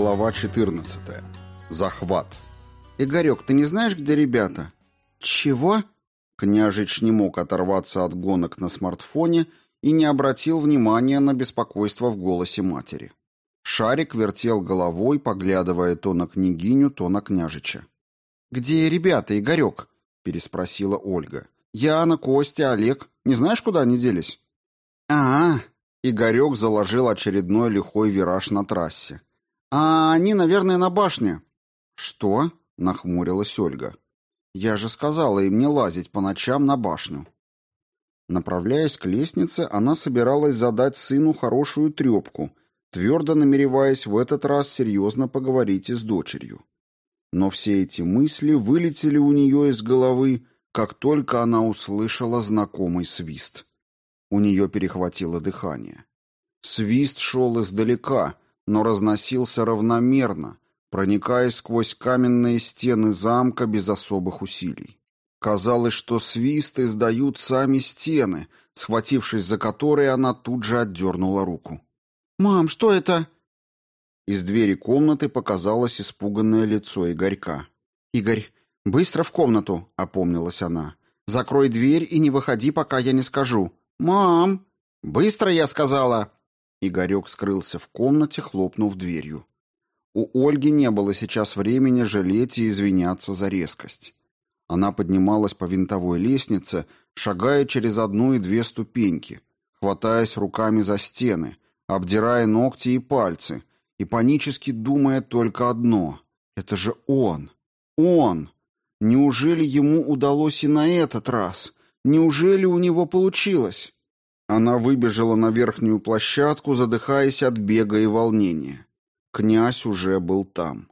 Глава 14. Захват. «Игорек, ты не знаешь, где ребята?» «Чего?» Княжич не мог оторваться от гонок на смартфоне и не обратил внимания на беспокойство в голосе матери. Шарик вертел головой, поглядывая то на княгиню, то на княжича. «Где ребята, Игорек?» — переспросила Ольга. «Яна, Костя, Олег. Не знаешь, куда они делись?» «А-а!» Игорек заложил очередной лихой вираж на трассе. «А они, наверное, на башне». «Что?» — нахмурилась Ольга. «Я же сказала им не лазить по ночам на башню». Направляясь к лестнице, она собиралась задать сыну хорошую трепку, твердо намереваясь в этот раз серьезно поговорить и с дочерью. Но все эти мысли вылетели у нее из головы, как только она услышала знакомый свист. У нее перехватило дыхание. Свист шел издалека, но разносился равномерно, проникая сквозь каменные стены замка без особых усилий. Казалось, что свист издают сами стены, схватившись за которые она тут же отдернула руку. «Мам, что это?» Из двери комнаты показалось испуганное лицо Игорька. «Игорь, быстро в комнату», — опомнилась она. «Закрой дверь и не выходи, пока я не скажу». «Мам!» «Быстро, я сказала!» Игорек скрылся в комнате, хлопнув дверью. У Ольги не было сейчас времени жалеть и извиняться за резкость. Она поднималась по винтовой лестнице, шагая через одну и две ступеньки, хватаясь руками за стены, обдирая ногти и пальцы, и панически думая только одно — это же он, он! Неужели ему удалось и на этот раз? Неужели у него получилось? Она выбежала на верхнюю площадку, задыхаясь от бега и волнения. Князь уже был там.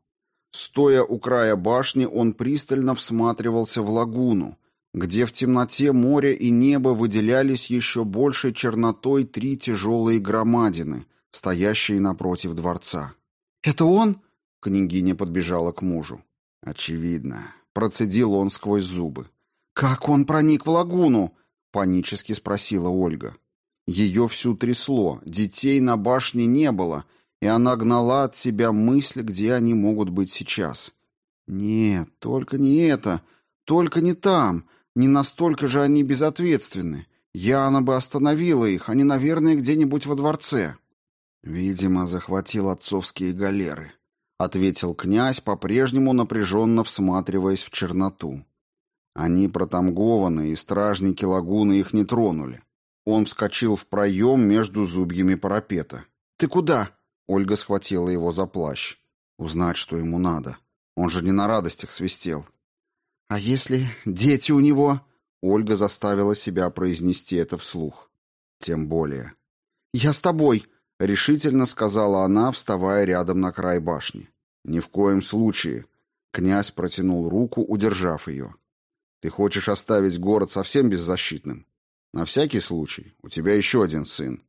Стоя у края башни, он пристально всматривался в лагуну, где в темноте море и небо выделялись еще большей чернотой три тяжелые громадины, стоящие напротив дворца. «Это он?» — княгиня подбежала к мужу. «Очевидно». Процедил он сквозь зубы. «Как он проник в лагуну?» — панически спросила Ольга. Ее всю трясло, детей на башне не было, и она гнала от себя мысли, где они могут быть сейчас. Нет, только не это, только не там, не настолько же они безответственны. Яна бы остановила их, они, наверное, где-нибудь во дворце. Видимо, захватил отцовские галеры, ответил князь, по-прежнему напряженно всматриваясь в черноту. Они протамгованы, и стражники лагуны их не тронули. Он вскочил в проем между зубьями парапета. «Ты куда?» Ольга схватила его за плащ. Узнать, что ему надо. Он же не на радостях свистел. «А если дети у него?» Ольга заставила себя произнести это вслух. Тем более. «Я с тобой», — решительно сказала она, вставая рядом на край башни. «Ни в коем случае». Князь протянул руку, удержав ее. «Ты хочешь оставить город совсем беззащитным? На всякий случай, у тебя еще один сын.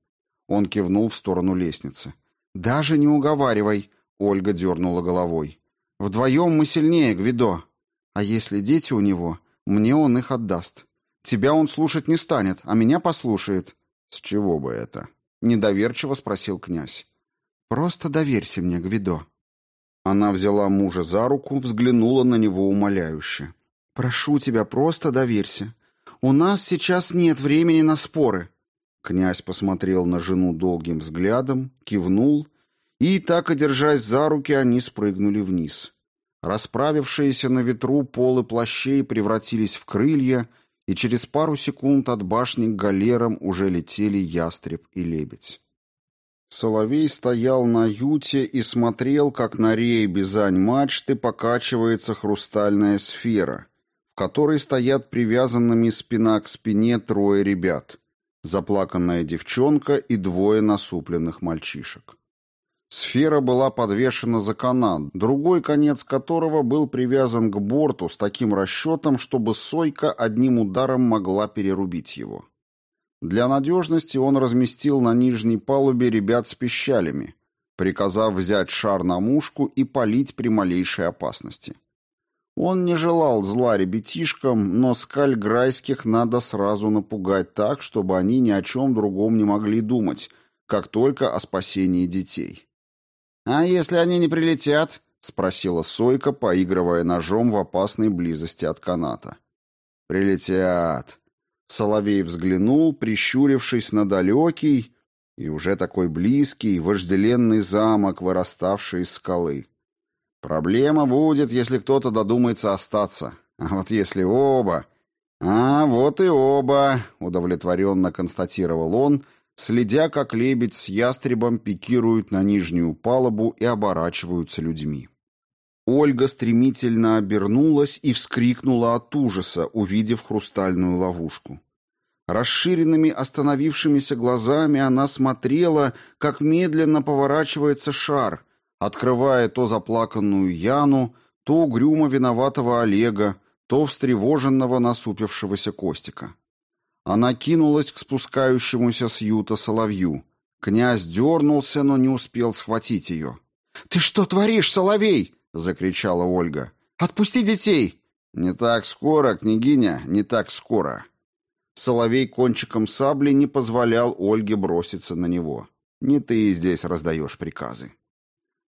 Он кивнул в сторону лестницы. Даже не уговаривай, Ольга дернула головой. Вдвоем мы сильнее, Гвидо. А если дети у него, мне он их отдаст. Тебя он слушать не станет, а меня послушает. С чего бы это? Недоверчиво спросил князь. Просто доверься мне, Гвидо. Она взяла мужа за руку, взглянула на него умоляюще. Прошу тебя, просто доверься. У нас сейчас нет времени на споры. Князь посмотрел на жену долгим взглядом, кивнул, и, так одержась за руки, они спрыгнули вниз. Расправившиеся на ветру полы плащей превратились в крылья, и через пару секунд от башни к галерам уже летели ястреб и лебедь. Соловей стоял на юте и смотрел, как на рее бизань мачты покачивается хрустальная сфера — которой стоят привязанными спина к спине трое ребят, заплаканная девчонка и двое насупленных мальчишек. Сфера была подвешена за канат, другой конец которого был привязан к борту с таким расчетом, чтобы Сойка одним ударом могла перерубить его. Для надежности он разместил на нижней палубе ребят с пищалями, приказав взять шар на мушку и палить при малейшей опасности. Он не желал зла ребятишкам, но скаль грайских надо сразу напугать так, чтобы они ни о чем другом не могли думать, как только о спасении детей. «А если они не прилетят?» — спросила Сойка, поигрывая ножом в опасной близости от каната. «Прилетят». Соловей взглянул, прищурившись на далекий и уже такой близкий, вожделенный замок, выраставший из скалы. Проблема будет, если кто-то додумается остаться. А вот если оба... А вот и оба, удовлетворенно констатировал он, следя, как лебедь с ястребом пикируют на нижнюю палубу и оборачиваются людьми. Ольга стремительно обернулась и вскрикнула от ужаса, увидев хрустальную ловушку. Расширенными остановившимися глазами она смотрела, как медленно поворачивается шар, открывая то заплаканную Яну, то угрюмо виноватого Олега, то встревоженного насупившегося Костика. Она кинулась к спускающемуся с юта соловью. Князь дернулся, но не успел схватить ее. «Ты что творишь, соловей?» — закричала Ольга. «Отпусти детей!» «Не так скоро, княгиня, не так скоро!» Соловей кончиком сабли не позволял Ольге броситься на него. «Не ты здесь раздаешь приказы».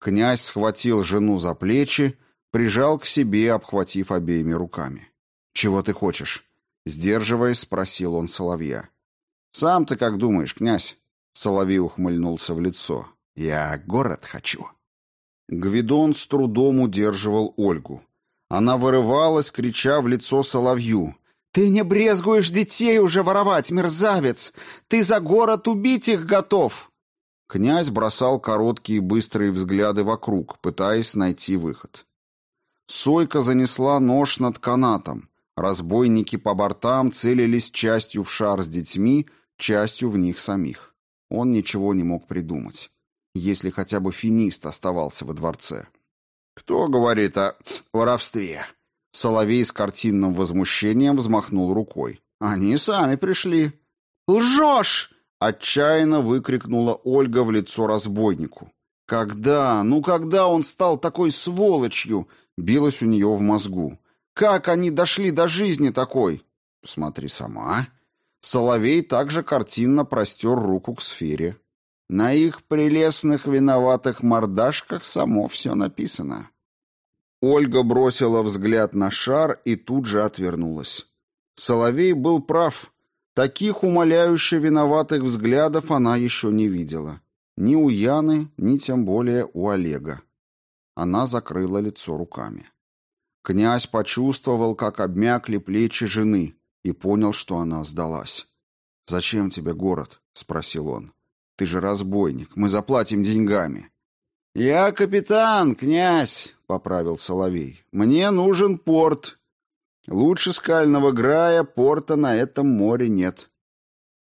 Князь схватил жену за плечи, прижал к себе, обхватив обеими руками. «Чего ты хочешь?» Сдерживаясь, спросил он Соловья. «Сам ты как думаешь, князь?» Соловей ухмыльнулся в лицо. «Я город хочу». Гвидон с трудом удерживал Ольгу. Она вырывалась, крича в лицо Соловью. «Ты не брезгуешь детей уже воровать, мерзавец! Ты за город убить их готов!» Князь бросал короткие быстрые взгляды вокруг, пытаясь найти выход. Сойка занесла нож над канатом. Разбойники по бортам целились частью в шар с детьми, частью в них самих. Он ничего не мог придумать. Если хотя бы финист оставался во дворце. «Кто говорит о воровстве?» Соловей с картинным возмущением взмахнул рукой. «Они сами пришли». «Лжешь!» Отчаянно выкрикнула Ольга в лицо разбойнику. «Когда? Ну когда он стал такой сволочью?» Билось у нее в мозгу. «Как они дошли до жизни такой?» «Посмотри сама». Соловей также картинно простер руку к сфере. На их прелестных виноватых мордашках само все написано. Ольга бросила взгляд на шар и тут же отвернулась. Соловей был прав. Таких умоляюще виноватых взглядов она еще не видела. Ни у Яны, ни тем более у Олега. Она закрыла лицо руками. Князь почувствовал, как обмякли плечи жены, и понял, что она сдалась. «Зачем тебе город?» — спросил он. «Ты же разбойник, мы заплатим деньгами». «Я капитан, князь», — поправил Соловей. «Мне нужен порт, Лучше скального грая порта на этом море нет.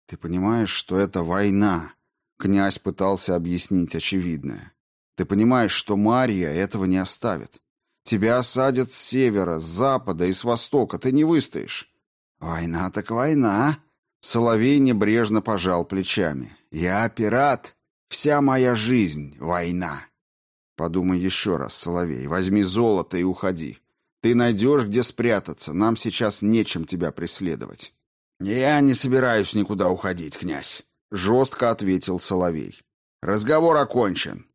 Ты понимаешь, что это война? Князь пытался объяснить очевидное. Ты понимаешь, что Мария этого не оставит. Тебя осадят с севера, с запада и с востока, ты не выстоишь. Война так война. Соловей небрежно пожал плечами. Я пират. Вся моя жизнь — война. Подумай еще раз, Соловей, возьми золото и уходи. Ты найдешь, где спрятаться. Нам сейчас нечем тебя преследовать». «Я не собираюсь никуда уходить, князь», — жестко ответил Соловей. «Разговор окончен».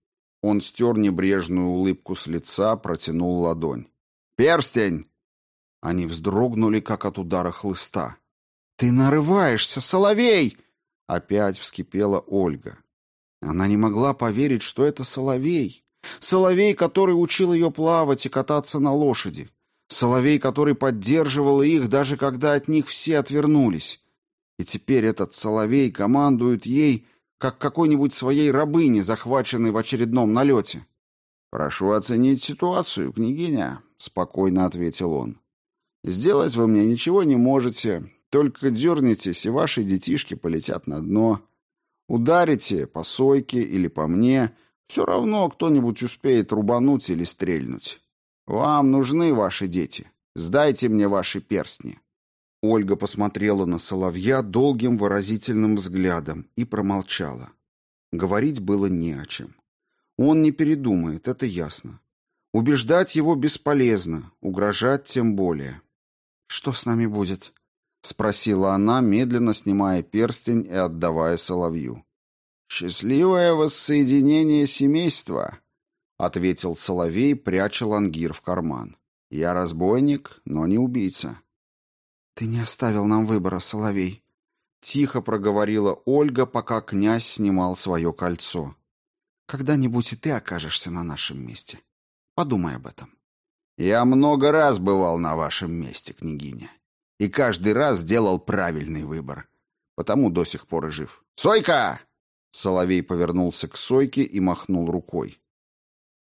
Он стер небрежную улыбку с лица, протянул ладонь. «Перстень!» Они вздрогнули, как от удара хлыста. «Ты нарываешься, Соловей!» Опять вскипела Ольга. Она не могла поверить, что это Соловей. Соловей, который учил ее плавать и кататься на лошади. Соловей, который поддерживал их, даже когда от них все отвернулись. И теперь этот соловей командует ей, как какой-нибудь своей рабыне, захваченной в очередном налете. «Прошу оценить ситуацию, княгиня», — спокойно ответил он. «Сделать вы мне ничего не можете, только дернетесь, и ваши детишки полетят на дно. Ударите по сойке или по мне, все равно кто-нибудь успеет рубануть или стрельнуть. Вам нужны ваши дети. Сдайте мне ваши перстни. Ольга посмотрела на соловья долгим выразительным взглядом и промолчала. Говорить было не о чем. Он не передумает, это ясно. Убеждать его бесполезно, угрожать тем более. «Что с нами будет?» — спросила она, медленно снимая перстень и отдавая соловью. «Счастливое воссоединение семейства», ответил Соловей, пряча лангир в карман. Я разбойник, но не убийца. Ты не оставил нам выбора, Соловей, тихо проговорила Ольга, пока князь снимал свое кольцо. Когда-нибудь и ты окажешься на нашем месте. Подумай об этом. Я много раз бывал на вашем месте, княгиня, и каждый раз делал правильный выбор. Потому до сих пор и жив. Сойка! Соловей повернулся к Сойке и махнул рукой.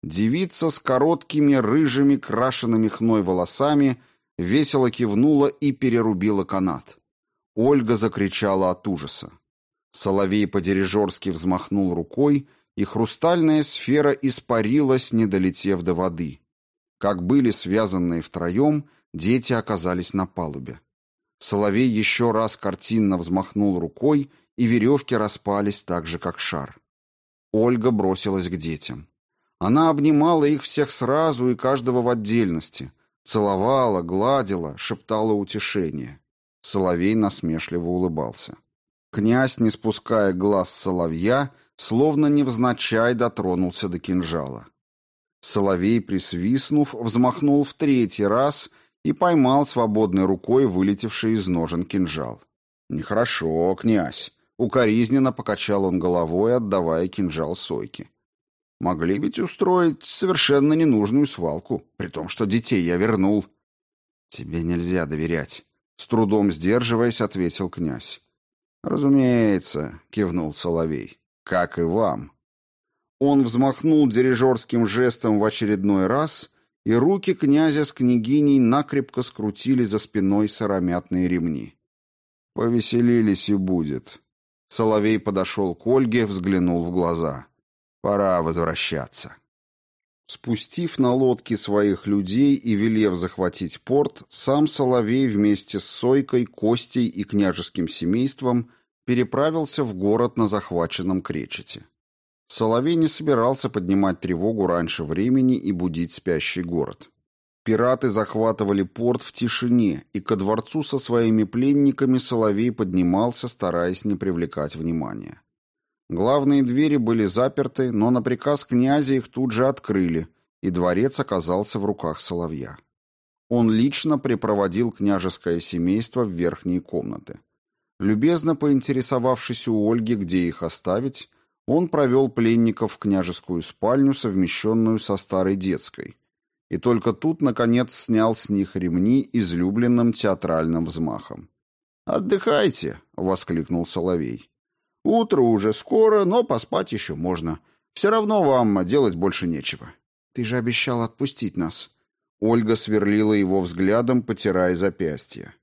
Девица с короткими рыжими крашенными хной волосами весело кивнула и перерубила канат. Ольга закричала от ужаса. Соловей по-дирижерски взмахнул рукой, и хрустальная сфера испарилась, не долетев до воды. Как были связанные втроем, дети оказались на палубе. Соловей еще раз картинно взмахнул рукой, и веревки распались так же, как шар. Ольга бросилась к детям. Она обнимала их всех сразу и каждого в отдельности, целовала, гладила, шептала утешение. Соловей насмешливо улыбался. Князь, не спуская глаз соловья, словно невзначай дотронулся до кинжала. Соловей, присвистнув, взмахнул в третий раз и поймал свободной рукой вылетевший из ножен кинжал. «Нехорошо, князь!» Укоризненно покачал он головой, отдавая кинжал Сойке. Могли ведь устроить совершенно ненужную свалку, при том, что детей я вернул. Тебе нельзя доверять, с трудом сдерживаясь, ответил князь. Разумеется, кивнул Соловей. Как и вам. Он взмахнул дирижерским жестом в очередной раз, и руки князя с княгиней накрепко скрутили за спиной сыромятные ремни. Повеселились и будет. Соловей подошел к Ольге, взглянул в глаза. Пора возвращаться. Спустив на лодке своих людей и велев захватить порт, сам Соловей вместе с Сойкой, Костей и княжеским семейством переправился в город на захваченном кречете. Соловей не собирался поднимать тревогу раньше времени и будить спящий город. Пираты захватывали порт в тишине, и ко дворцу со своими пленниками Соловей поднимался, стараясь не привлекать внимания. Главные двери были заперты, но на приказ князя их тут же открыли, и дворец оказался в руках Соловья. Он лично припроводил княжеское семейство в верхние комнаты. Любезно поинтересовавшись у Ольги, где их оставить, он провел пленников в княжескую спальню, совмещенную со старой детской, и только тут, наконец, снял с них ремни излюбленным театральным взмахом. «Отдыхайте!» — воскликнул Соловей. Утро уже скоро, но поспать еще можно. Все равно вам делать больше нечего. Ты же обещал отпустить нас. Ольга сверлила его взглядом, потирая запястье.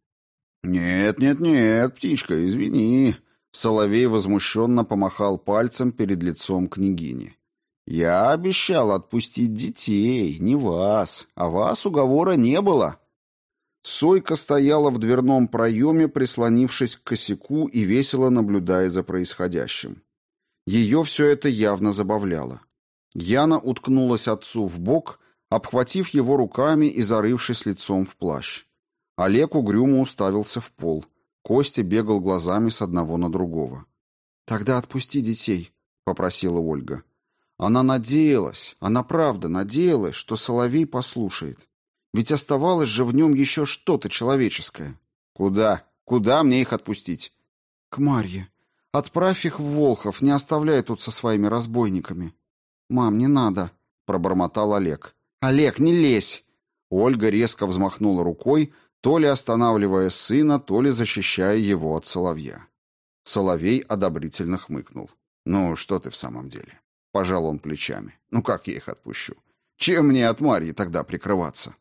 Нет, нет, нет, птичка, извини. Соловей возмущенно помахал пальцем перед лицом княгини. Я обещал отпустить детей, не вас, а вас уговора не было. Сойка стояла в дверном проеме, прислонившись к косяку и весело наблюдая за происходящим. Ее все это явно забавляло. Яна уткнулась отцу в бок, обхватив его руками и зарывшись лицом в плащ. Олег угрюмо уставился в пол. Костя бегал глазами с одного на другого. «Тогда отпусти детей», — попросила Ольга. Она надеялась, она правда надеялась, что Соловей послушает. Ведь оставалось же в нем еще что-то человеческое. Куда? Куда мне их отпустить? К Марье. Отправь их в Волхов, не оставляй тут со своими разбойниками. Мам, не надо, пробормотал Олег. Олег, не лезь. Ольга резко взмахнула рукой, то ли останавливая сына, то ли защищая его от соловья. Соловей одобрительно хмыкнул. «Ну, что ты в самом деле?» Пожал он плечами. «Ну, как я их отпущу? Чем мне от Марьи тогда прикрываться?»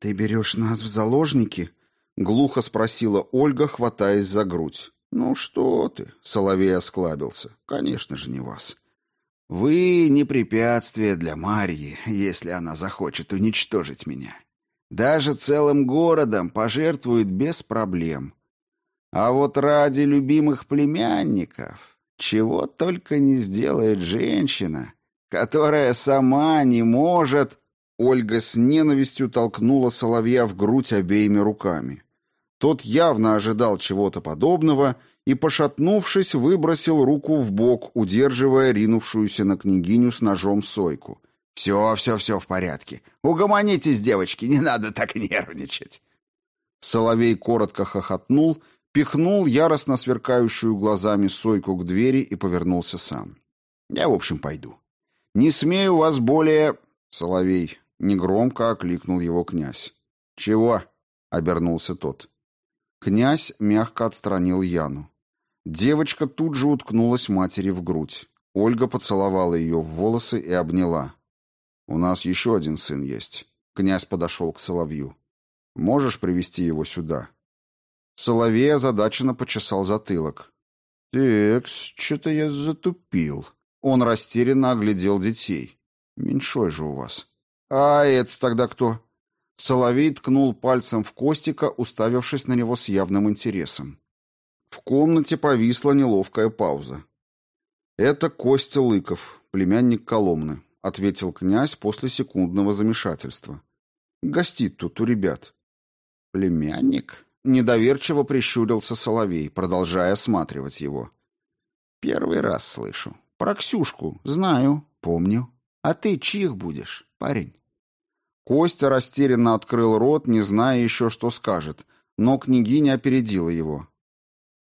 «Ты берешь нас в заложники?» — глухо спросила Ольга, хватаясь за грудь. «Ну что ты?» — Соловей осклабился. «Конечно же не вас. Вы не препятствие для Марьи, если она захочет уничтожить меня. Даже целым городом пожертвует без проблем. А вот ради любимых племянников чего только не сделает женщина, которая сама не может...» Ольга с ненавистью толкнула Соловья в грудь обеими руками. Тот явно ожидал чего-то подобного и, пошатнувшись, выбросил руку в бок, удерживая ринувшуюся на княгиню с ножом сойку. Все, все, все в порядке. Угомонитесь, девочки, не надо так нервничать. Соловей коротко хохотнул, пихнул яростно сверкающую глазами Сойку к двери и повернулся сам. Я, в общем, пойду. Не смею вас более... Соловей негромко окликнул его князь. Чего? обернулся тот. Князь мягко отстранил Яну. Девочка тут же уткнулась матери в грудь. Ольга поцеловала ее в волосы и обняла. «У нас еще один сын есть». Князь подошел к Соловью. «Можешь привести его сюда?» Соловей озадаченно почесал затылок. «Текс, что-то я затупил». Он растерянно оглядел детей. «Меньшой же у вас». «А это тогда кто?» Соловей ткнул пальцем в Костика, уставившись на него с явным интересом. В комнате повисла неловкая пауза. «Это Костя Лыков, племянник Коломны», — ответил князь после секундного замешательства. «Гостит тут у ребят». «Племянник?» — недоверчиво прищурился Соловей, продолжая осматривать его. «Первый раз слышу. Про Ксюшку знаю, помню. А ты чьих будешь, парень?» Костя растерянно открыл рот, не зная еще, что скажет, но княгиня опередила его.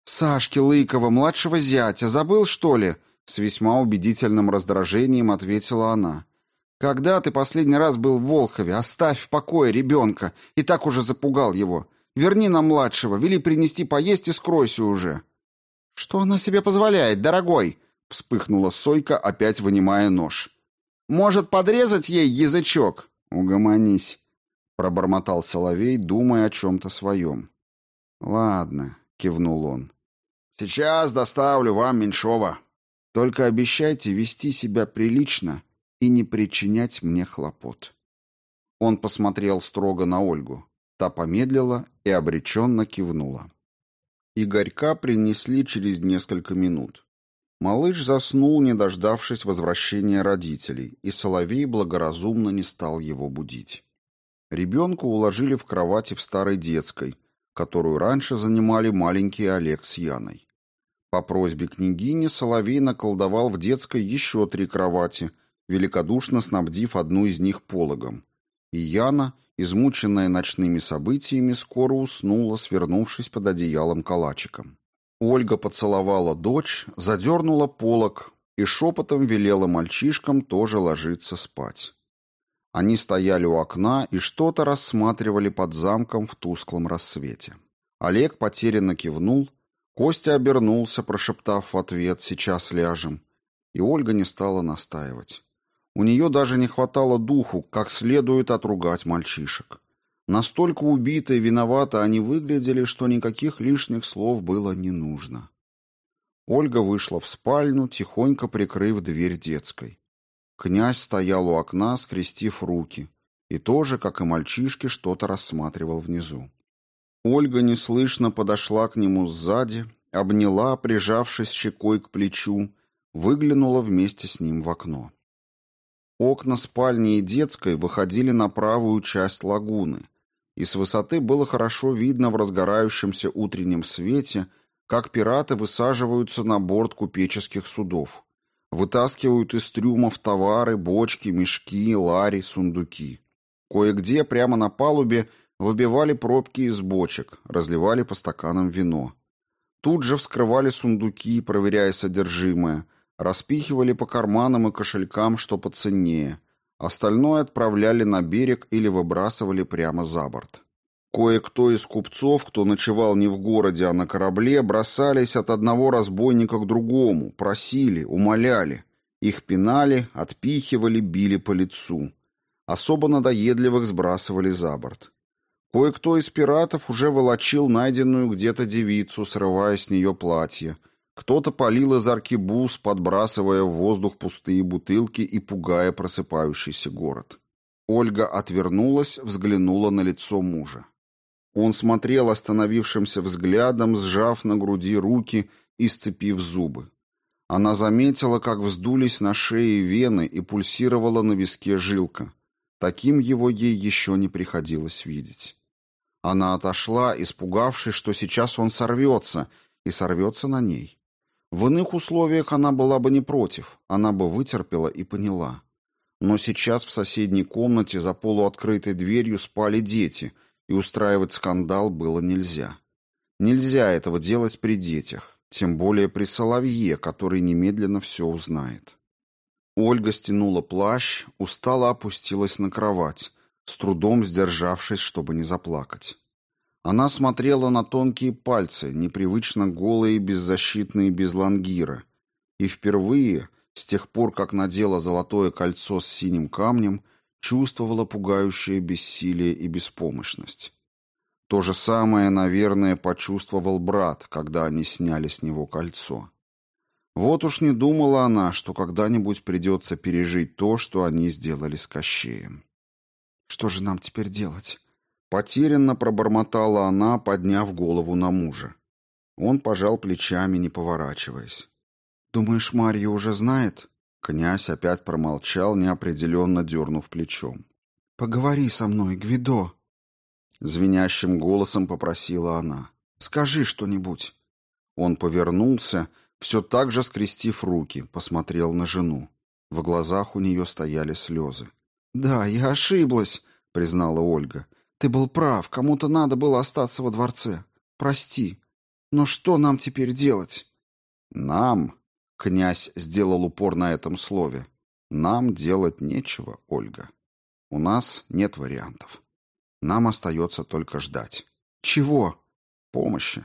«Сашки Лыкова, младшего зятя, забыл, что ли?» С весьма убедительным раздражением ответила она. «Когда ты последний раз был в Волхове? Оставь в покое ребенка. И так уже запугал его. Верни нам младшего, вели принести поесть и скройся уже». «Что она себе позволяет, дорогой?» Вспыхнула Сойка, опять вынимая нож. «Может, подрезать ей язычок?» «Угомонись», — пробормотал Соловей, думая о чем-то своем. «Ладно», — кивнул он. Сейчас доставлю вам меньшого. Только обещайте вести себя прилично и не причинять мне хлопот. Он посмотрел строго на Ольгу. Та помедлила и обреченно кивнула. Игорька принесли через несколько минут. Малыш заснул, не дождавшись возвращения родителей, и Соловей благоразумно не стал его будить. Ребенка уложили в кровати в старой детской, которую раньше занимали маленький Олег с Яной. По просьбе княгини Соловей наколдовал в детской еще три кровати, великодушно снабдив одну из них пологом. И Яна, измученная ночными событиями, скоро уснула, свернувшись под одеялом калачиком. Ольга поцеловала дочь, задернула полог и шепотом велела мальчишкам тоже ложиться спать. Они стояли у окна и что-то рассматривали под замком в тусклом рассвете. Олег потерянно кивнул, Костя обернулся, прошептав в ответ «сейчас ляжем», и Ольга не стала настаивать. У нее даже не хватало духу, как следует отругать мальчишек. Настолько убито и виновато они выглядели, что никаких лишних слов было не нужно. Ольга вышла в спальню, тихонько прикрыв дверь детской. Князь стоял у окна, скрестив руки, и тоже, как и мальчишки, что-то рассматривал внизу. Ольга неслышно подошла к нему сзади, обняла, прижавшись щекой к плечу, выглянула вместе с ним в окно. Окна спальни и детской выходили на правую часть лагуны, и с высоты было хорошо видно в разгорающемся утреннем свете, как пираты высаживаются на борт купеческих судов. Вытаскивают из трюмов товары, бочки, мешки, лари, сундуки. Кое-где прямо на палубе выбивали пробки из бочек, разливали по стаканам вино. Тут же вскрывали сундуки, проверяя содержимое, распихивали по карманам и кошелькам, что поценнее. Остальное отправляли на берег или выбрасывали прямо за борт. Кое-кто из купцов, кто ночевал не в городе, а на корабле, бросались от одного разбойника к другому, просили, умоляли. Их пинали, отпихивали, били по лицу. Особо надоедливых сбрасывали за борт. Кое-кто из пиратов уже волочил найденную где-то девицу, срывая с нее платье. Кто-то полил из аркебуз, подбрасывая в воздух пустые бутылки и пугая просыпающийся город. Ольга отвернулась, взглянула на лицо мужа. Он смотрел остановившимся взглядом, сжав на груди руки и сцепив зубы. Она заметила, как вздулись на шее вены и пульсировала на виске жилка. Таким его ей еще не приходилось видеть. Она отошла, испугавшись, что сейчас он сорвется, и сорвется на ней. В иных условиях она была бы не против, она бы вытерпела и поняла. Но сейчас в соседней комнате за полуоткрытой дверью спали дети, и устраивать скандал было нельзя. Нельзя этого делать при детях, тем более при Соловье, который немедленно все узнает. Ольга стянула плащ, устало опустилась на кровать, с трудом сдержавшись, чтобы не заплакать. Она смотрела на тонкие пальцы, непривычно голые беззащитные без лангира, и впервые, с тех пор, как надела золотое кольцо с синим камнем, чувствовала пугающее бессилие и беспомощность. То же самое, наверное, почувствовал брат, когда они сняли с него кольцо. Вот уж не думала она, что когда-нибудь придется пережить то, что они сделали с Кощеем. «Что же нам теперь делать?» Потерянно пробормотала она, подняв голову на мужа. Он пожал плечами, не поворачиваясь. «Думаешь, Марья уже знает?» Князь опять промолчал, неопределенно дернув плечом. «Поговори со мной, Гвидо!» Звенящим голосом попросила она. «Скажи что-нибудь!» Он повернулся, все так же скрестив руки, посмотрел на жену. В глазах у нее стояли слезы. «Да, я ошиблась», — признала Ольга. «Ты был прав, кому-то надо было остаться во дворце. Прости. Но что нам теперь делать?» «Нам», — князь сделал упор на этом слове, — «нам делать нечего, Ольга. У нас нет вариантов. Нам остается только ждать». «Чего?» «Помощи.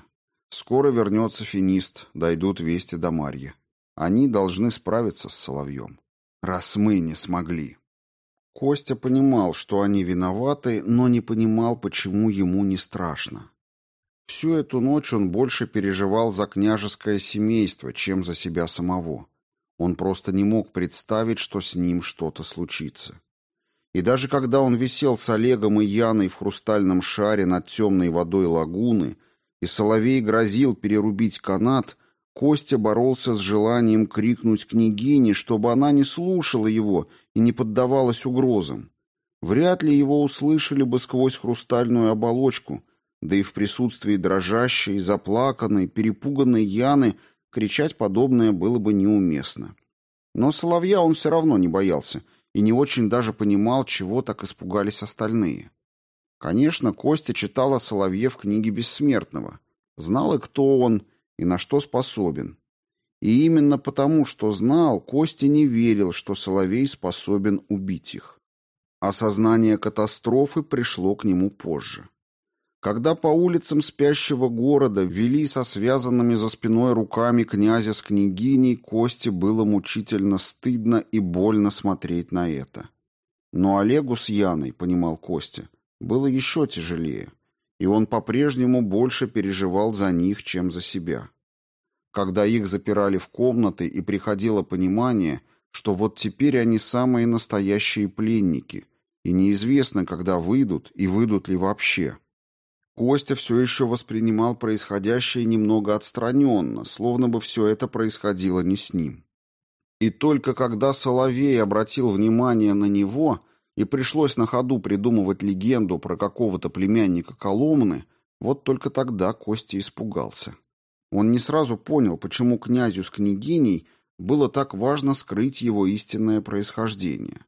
Скоро вернется финист, дойдут вести до Марьи. Они должны справиться с Соловьем. Раз мы не смогли. Костя понимал, что они виноваты, но не понимал, почему ему не страшно. Всю эту ночь он больше переживал за княжеское семейство, чем за себя самого. Он просто не мог представить, что с ним что-то случится. И даже когда он висел с Олегом и Яной в хрустальном шаре над темной водой лагуны, и Соловей грозил перерубить канат, Костя боролся с желанием крикнуть княгине, чтобы она не слушала его и не поддавалась угрозам. Вряд ли его услышали бы сквозь хрустальную оболочку, да и в присутствии дрожащей, заплаканной, перепуганной Яны кричать подобное было бы неуместно. Но Соловья он все равно не боялся и не очень даже понимал, чего так испугались остальные. Конечно, Костя читал о Соловье в книге Бессмертного, знал и кто он, и на что способен. И именно потому, что знал, Костя не верил, что Соловей способен убить их. Осознание катастрофы пришло к нему позже. Когда по улицам спящего города вели со связанными за спиной руками князя с княгиней, Косте было мучительно стыдно и больно смотреть на это. Но Олегу с Яной, понимал Костя, было еще тяжелее, и он по-прежнему больше переживал за них, чем за себя. Когда их запирали в комнаты и приходило понимание, что вот теперь они самые настоящие пленники, и неизвестно, когда выйдут и выйдут ли вообще. Костя все еще воспринимал происходящее немного отстраненно, словно бы все это происходило не с ним. И только когда Соловей обратил внимание на него, и пришлось на ходу придумывать легенду про какого-то племянника Коломны, вот только тогда Костя испугался. Он не сразу понял, почему князю с княгиней было так важно скрыть его истинное происхождение.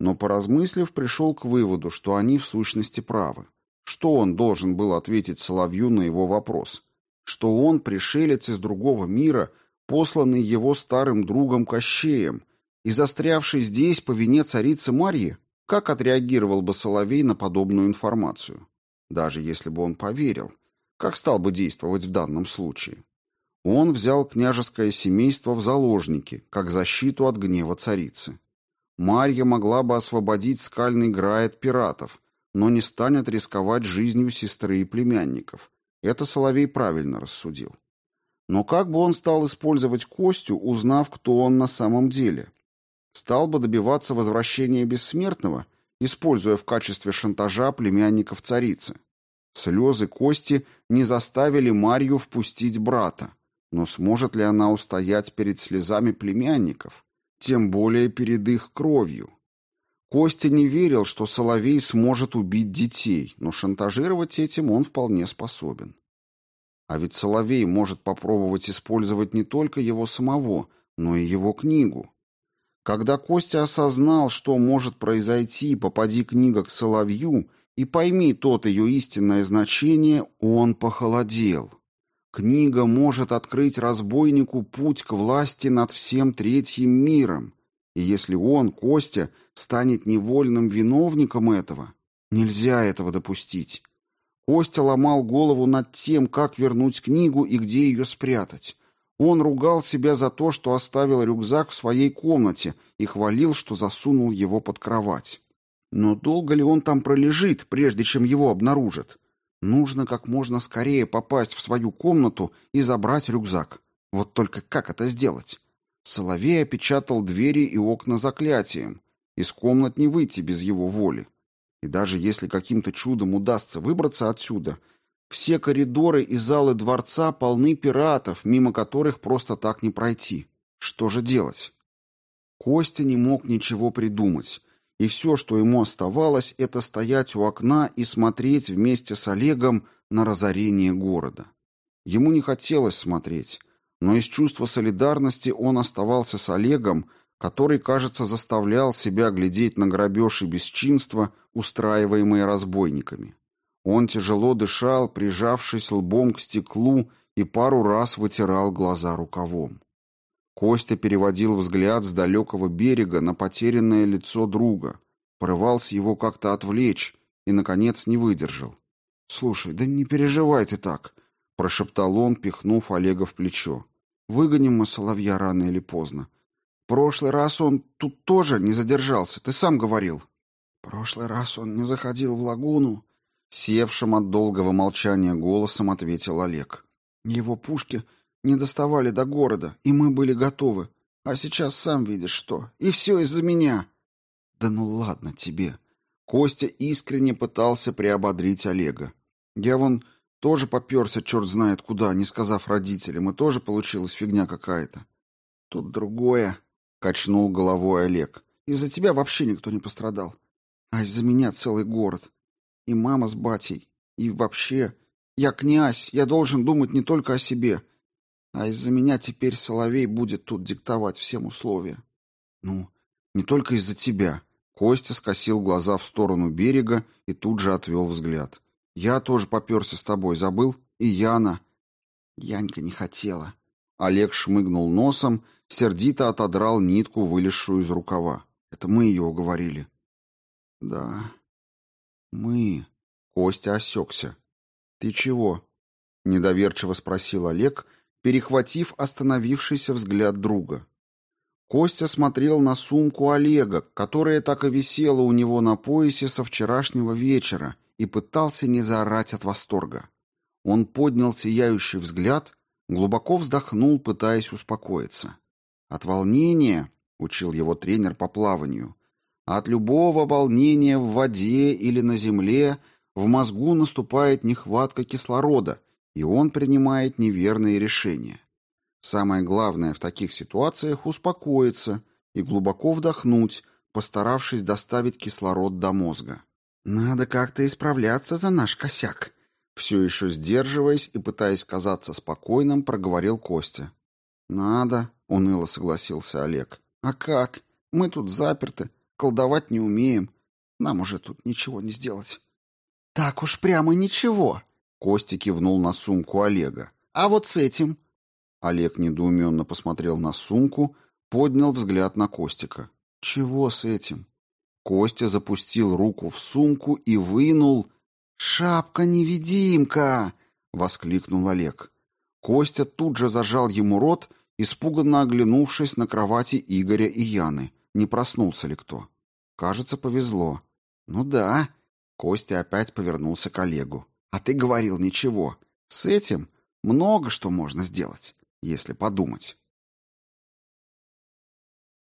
Но, поразмыслив, пришел к выводу, что они в сущности правы. Что он должен был ответить Соловью на его вопрос? Что он пришелец из другого мира, посланный его старым другом Кощеем, и застрявший здесь по вине царицы Марьи? Как отреагировал бы Соловей на подобную информацию? Даже если бы он поверил, как стал бы действовать в данном случае? Он взял княжеское семейство в заложники, как защиту от гнева царицы. Марья могла бы освободить скальный грай от пиратов, но не станет рисковать жизнью сестры и племянников. Это Соловей правильно рассудил. Но как бы он стал использовать Костю, узнав, кто он на самом деле? стал бы добиваться возвращения бессмертного, используя в качестве шантажа племянников царицы. Слезы Кости не заставили Марью впустить брата, но сможет ли она устоять перед слезами племянников, тем более перед их кровью? Костя не верил, что Соловей сможет убить детей, но шантажировать этим он вполне способен. А ведь Соловей может попробовать использовать не только его самого, но и его книгу. Когда Костя осознал, что может произойти, попади книга к Соловью, и пойми тот ее истинное значение, он похолодел. Книга может открыть разбойнику путь к власти над всем третьим миром, и если он, Костя, станет невольным виновником этого, нельзя этого допустить. Костя ломал голову над тем, как вернуть книгу и где ее спрятать. Он ругал себя за то, что оставил рюкзак в своей комнате и хвалил, что засунул его под кровать. Но долго ли он там пролежит, прежде чем его обнаружат? Нужно как можно скорее попасть в свою комнату и забрать рюкзак. Вот только как это сделать? Соловей опечатал двери и окна заклятием. Из комнат не выйти без его воли. И даже если каким-то чудом удастся выбраться отсюда, все коридоры и залы дворца полны пиратов, мимо которых просто так не пройти. Что же делать? Костя не мог ничего придумать, и все, что ему оставалось, это стоять у окна и смотреть вместе с Олегом на разорение города. Ему не хотелось смотреть, но из чувства солидарности он оставался с Олегом, который, кажется, заставлял себя глядеть на грабеж и бесчинство, устраиваемые разбойниками. Он тяжело дышал, прижавшись лбом к стеклу, и пару раз вытирал глаза рукавом. Костя переводил взгляд с далекого берега на потерянное лицо друга, порывался его как-то отвлечь и, наконец, не выдержал. «Слушай, да не переживай ты так», — прошептал он, пихнув Олега в плечо. «Выгоним мы Соловья рано или поздно. Прошлый раз он тут тоже не задержался, ты сам говорил. Прошлый раз он не заходил в лагуну, севшим от долгого молчания голосом ответил Олег. Его пушки не доставали до города, и мы были готовы. А сейчас сам видишь что. И все из-за меня. Да ну ладно тебе. Костя искренне пытался приободрить Олега. Я вон тоже попёрся черт знает куда, не сказав родителям, и тоже получилась фигня какая-то. Тут другое. Качнул головой Олег. Из-за тебя вообще никто не пострадал. А из-за меня целый город. И мама с батей. И вообще... Я князь, я должен думать не только о себе. А из-за меня теперь Соловей будет тут диктовать всем условия. Ну, не только из-за тебя. Костя скосил глаза в сторону берега и тут же отвел взгляд. Я тоже попёрся с тобой, забыл? И Яна. Янька не хотела. Олег шмыгнул носом сердито отодрал нитку, вылезшую из рукава. Это мы ее уговорили. Да, мы. Костя осекся. Ты чего? Недоверчиво спросил Олег, перехватив остановившийся взгляд друга. Костя смотрел на сумку Олега, которая так и висела у него на поясе со вчерашнего вечера, и пытался не заорать от восторга. Он поднял сияющий взгляд, глубоко вздохнул, пытаясь успокоиться. От волнения, учил его тренер по плаванию, от любого волнения в воде или на земле в мозгу наступает нехватка кислорода, и он принимает неверные решения. Самое главное в таких ситуациях успокоиться и глубоко вдохнуть, постаравшись доставить кислород до мозга. Надо как-то исправляться за наш косяк. Все еще сдерживаясь и пытаясь казаться спокойным, проговорил Костя. Надо, уныло согласился Олег. А как? Мы тут заперты, колдовать не умеем. Нам уже тут ничего не сделать. Так уж прямо ничего. Костя кивнул на сумку Олега. А вот с этим? Олег недоуменно посмотрел на сумку, поднял взгляд на Костика. Чего с этим? Костя запустил руку в сумку и вынул «Шапка-невидимка!» — воскликнул Олег. Костя тут же зажал ему рот испуганно оглянувшись на кровати Игоря и Яны, не проснулся ли кто. Кажется, повезло. Ну да. Костя опять повернулся к Олегу. А ты говорил ничего. С этим много что можно сделать, если подумать.